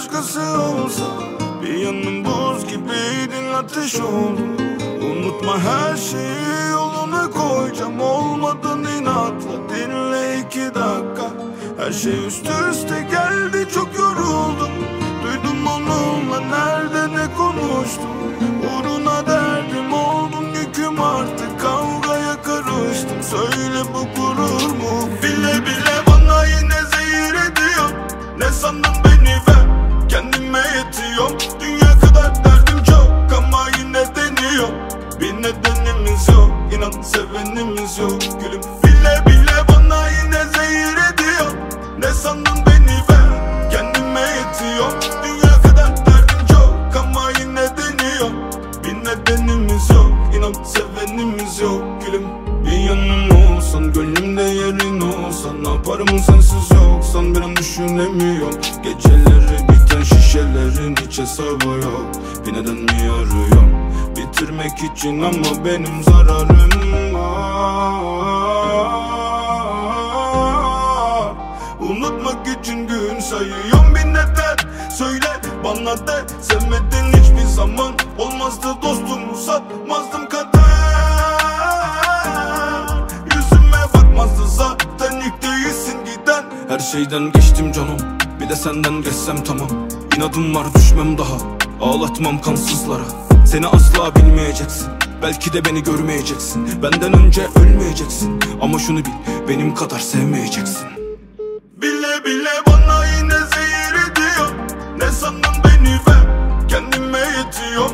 başkası olsa Bir yanım buz gibiydin ateş oldu. Unutma her şeyi yoluna koyacağım. Olmadan inatla dinle iki dakika. Her şey üst üste geldi çok yoruldum. Duydum onunla nerede ne konuştum. Uğruna derdim oldum yüküm artık Kavgaya karıştım. Söyle bu yetiyorum Dünya kadar derdim çok ama yine deniyor Bir nedenimiz yok inan sevenimiz yok. Gülüm bile bile bana yine zehir ediyor. Ne sandın beni ver kendime yetiyorum. Dünya kadar derdim çok ama yine deniyor Bir nedenimiz yok inan sevenimiz yok. Gülüm bir yanım olsan gönlümde yerin olsan Ne yaparım sensiz yoksan bir an düşünemiyorum. Geceleri biten şişelerin hiç hesabı yok. Bir neden mi arıyorum. Bitirmek için ama benim zararım var. Unutmak için gün sayıyorum bir neden. Söyle bana de sevmedin hiçbir zaman. Olmazdı dostumu satmazdım kader. Yüzüme bakmazdı zaten ilk değilsin giden. Her şeyden geçtim canım bir de senden geçsem tamam İnadım var düşmem daha. Ağlatmam kansızlara. Seni asla bilmeyeceksin. Belki de beni görmeyeceksin. Benden önce ölmeyeceksin. Ama şunu bil benim kadar sevmeyeceksin. Bile bile bana yine zehir ediyor. Ne sandın beni ve kendime yetiyor.